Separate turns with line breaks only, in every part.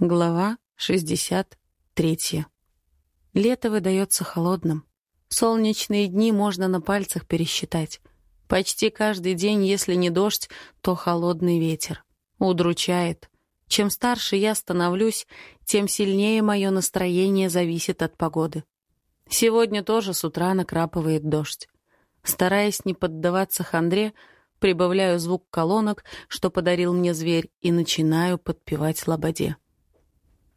Глава 63. Лето выдается холодным. Солнечные дни можно на пальцах пересчитать. Почти каждый день, если не дождь, то холодный ветер. Удручает. Чем старше я становлюсь, тем сильнее мое настроение зависит от погоды. Сегодня тоже с утра накрапывает дождь. Стараясь не поддаваться хандре, прибавляю звук колонок, что подарил мне зверь, и начинаю подпевать лободе.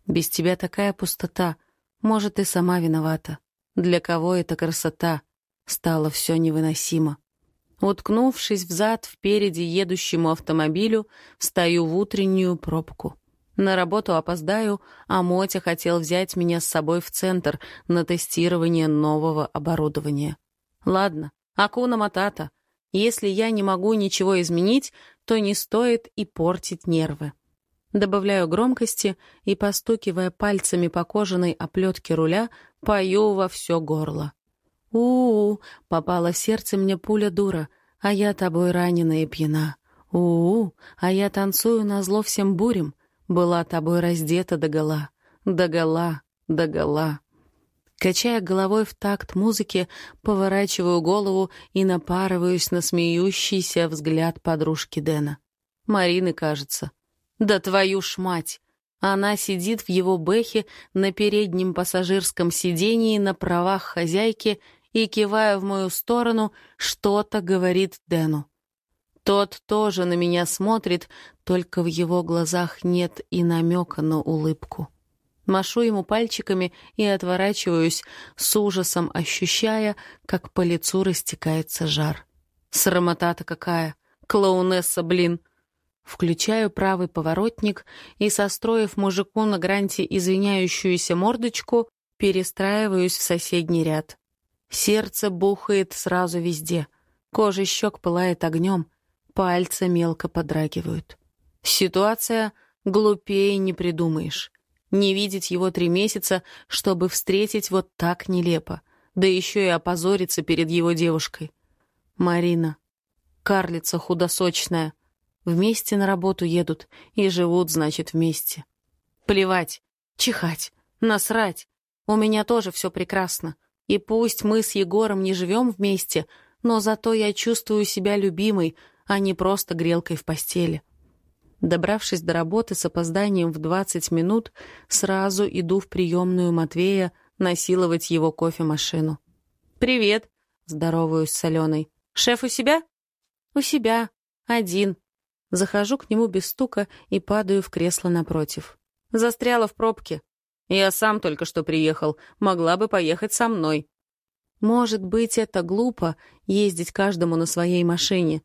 Без тебя такая пустота. Может, и сама виновата. Для кого эта красота? Стало все невыносимо. Уткнувшись взад впереди едущему автомобилю, встаю в утреннюю пробку. На работу опоздаю, а Мотя хотел взять меня с собой в центр на тестирование нового оборудования. Ладно, акуна матата. Если я не могу ничего изменить, то не стоит и портить нервы. Добавляю громкости и, постукивая пальцами по кожаной оплетке руля, пою во все горло. у у попала в сердце мне пуля дура, а я тобой ранена и пьяна. У-у, а я танцую на зло всем бурям, была тобой раздета догола, догола, догола. Качая головой в такт музыки, поворачиваю голову и напарываюсь на смеющийся взгляд подружки Дэна. Марины, кажется. Да твою ж мать! Она сидит в его бэхе на переднем пассажирском сидении на правах хозяйки и, кивая в мою сторону, что-то говорит Дэну. Тот тоже на меня смотрит, только в его глазах нет и намека на улыбку. Машу ему пальчиками и отворачиваюсь, с ужасом ощущая, как по лицу растекается жар. Срамота-то какая! Клоунесса, блин! Включаю правый поворотник и, состроив мужику на гранте извиняющуюся мордочку, перестраиваюсь в соседний ряд. Сердце бухает сразу везде. Кожа щек пылает огнем, пальцы мелко подрагивают. Ситуация глупее не придумаешь. Не видеть его три месяца, чтобы встретить вот так нелепо, да еще и опозориться перед его девушкой. Марина. Карлица худосочная — Вместе на работу едут и живут, значит, вместе. Плевать, чихать, насрать. У меня тоже все прекрасно. И пусть мы с Егором не живем вместе, но зато я чувствую себя любимой, а не просто грелкой в постели. Добравшись до работы с опозданием в 20 минут, сразу иду в приемную Матвея насиловать его кофемашину. «Привет!» — здороваюсь с Аленой. «Шеф у себя?» «У себя. Один. Захожу к нему без стука и падаю в кресло напротив. Застряла в пробке. Я сам только что приехал. Могла бы поехать со мной. Может быть, это глупо — ездить каждому на своей машине.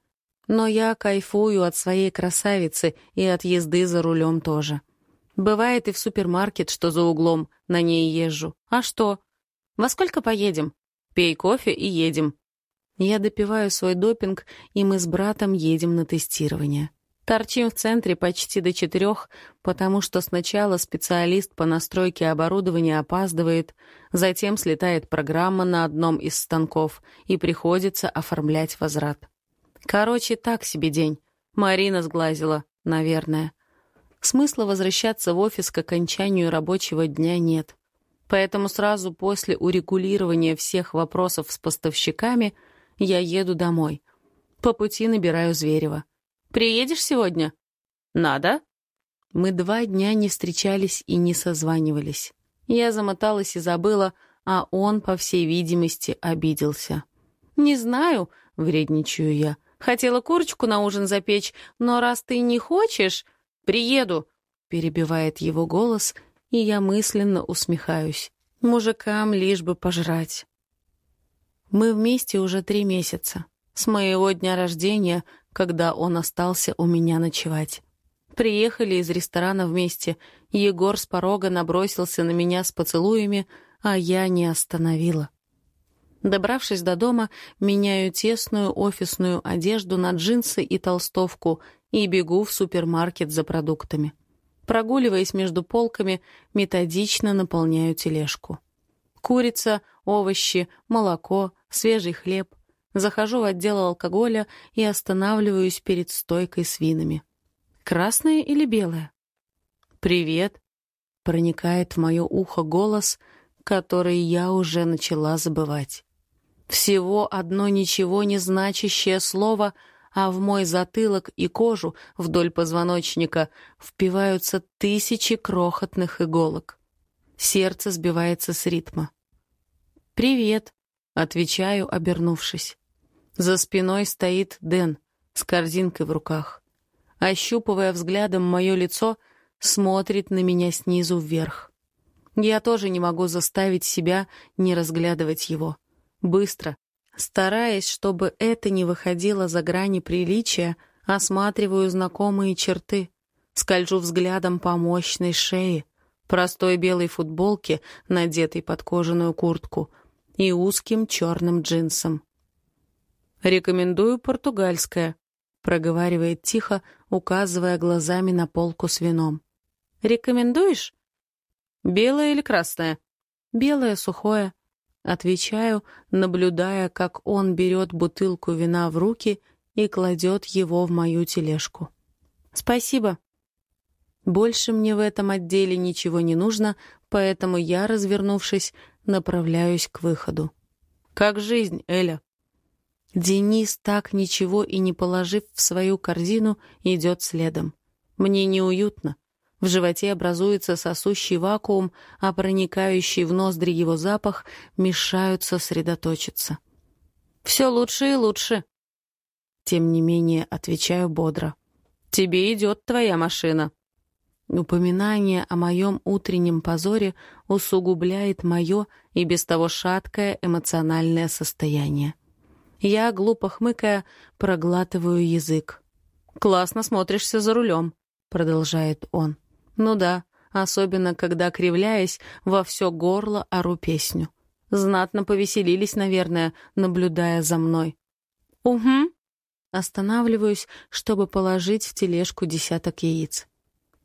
Но я кайфую от своей красавицы и от езды за рулем тоже. Бывает и в супермаркет, что за углом, на ней езжу. А что? Во сколько поедем? Пей кофе и едем. Я допиваю свой допинг, и мы с братом едем на тестирование. Торчим в центре почти до четырех, потому что сначала специалист по настройке оборудования опаздывает, затем слетает программа на одном из станков, и приходится оформлять возврат. Короче, так себе день. Марина сглазила, наверное. Смысла возвращаться в офис к окончанию рабочего дня нет. Поэтому сразу после урегулирования всех вопросов с поставщиками я еду домой. По пути набираю Зверева. Приедешь сегодня?» «Надо». Мы два дня не встречались и не созванивались. Я замоталась и забыла, а он, по всей видимости, обиделся. «Не знаю», — вредничаю я. «Хотела курочку на ужин запечь, но раз ты не хочешь, приеду», — перебивает его голос, и я мысленно усмехаюсь. Мужикам лишь бы пожрать. Мы вместе уже три месяца. С моего дня рождения, когда он остался у меня ночевать. Приехали из ресторана вместе. Егор с порога набросился на меня с поцелуями, а я не остановила. Добравшись до дома, меняю тесную офисную одежду на джинсы и толстовку и бегу в супермаркет за продуктами. Прогуливаясь между полками, методично наполняю тележку. Курица, овощи, молоко, свежий хлеб. Захожу в отдел алкоголя и останавливаюсь перед стойкой с винами. Красное или белое? «Привет». проникает в мое ухо голос, который я уже начала забывать. Всего одно ничего не значащее слово, а в мой затылок и кожу вдоль позвоночника впиваются тысячи крохотных иголок. Сердце сбивается с ритма. «Привет», — отвечаю, обернувшись. За спиной стоит Дэн с корзинкой в руках. Ощупывая взглядом мое лицо, смотрит на меня снизу вверх. Я тоже не могу заставить себя не разглядывать его. Быстро, стараясь, чтобы это не выходило за грани приличия, осматриваю знакомые черты, скольжу взглядом по мощной шее, простой белой футболке, надетой под кожаную куртку, и узким черным джинсам. «Рекомендую португальское», — проговаривает тихо, указывая глазами на полку с вином. «Рекомендуешь?» «Белое или красное?» «Белое, сухое». Отвечаю, наблюдая, как он берет бутылку вина в руки и кладет его в мою тележку. «Спасибо». Больше мне в этом отделе ничего не нужно, поэтому я, развернувшись, направляюсь к выходу. «Как жизнь, Эля?» Денис, так ничего и не положив в свою корзину, идет следом. Мне неуютно. В животе образуется сосущий вакуум, а проникающий в ноздри его запах мешают сосредоточиться. «Все лучше и лучше». Тем не менее, отвечаю бодро. «Тебе идет твоя машина». Упоминание о моем утреннем позоре усугубляет мое и без того шаткое эмоциональное состояние. Я, глупо хмыкая, проглатываю язык. «Классно смотришься за рулем», — продолжает он. «Ну да, особенно когда, кривляясь, во все горло ору песню. Знатно повеселились, наверное, наблюдая за мной». «Угу». Останавливаюсь, чтобы положить в тележку десяток яиц.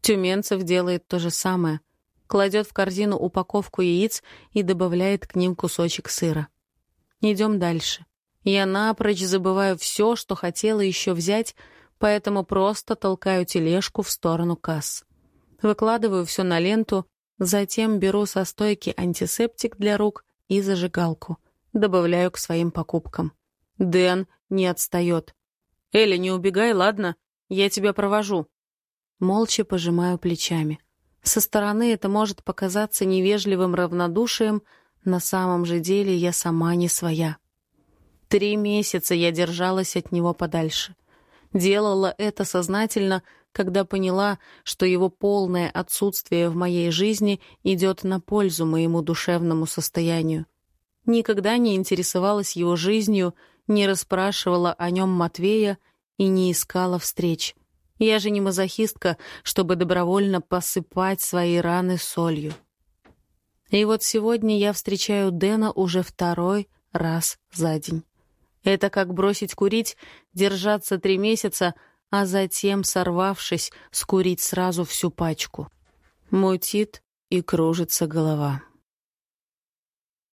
Тюменцев делает то же самое. Кладет в корзину упаковку яиц и добавляет к ним кусочек сыра. Идем дальше. Я напрочь забываю все, что хотела еще взять, поэтому просто толкаю тележку в сторону касс. Выкладываю все на ленту, затем беру со стойки антисептик для рук и зажигалку. Добавляю к своим покупкам. Дэн не отстает. «Эля, не убегай, ладно? Я тебя провожу». Молча пожимаю плечами. Со стороны это может показаться невежливым равнодушием, на самом же деле я сама не своя. Три месяца я держалась от него подальше. Делала это сознательно, когда поняла, что его полное отсутствие в моей жизни идет на пользу моему душевному состоянию. Никогда не интересовалась его жизнью, не расспрашивала о нем Матвея и не искала встреч. Я же не мазохистка, чтобы добровольно посыпать свои раны солью. И вот сегодня я встречаю Дэна уже второй раз за день. Это как бросить курить, держаться три месяца, а затем, сорвавшись, скурить сразу всю пачку. Мутит и кружится голова.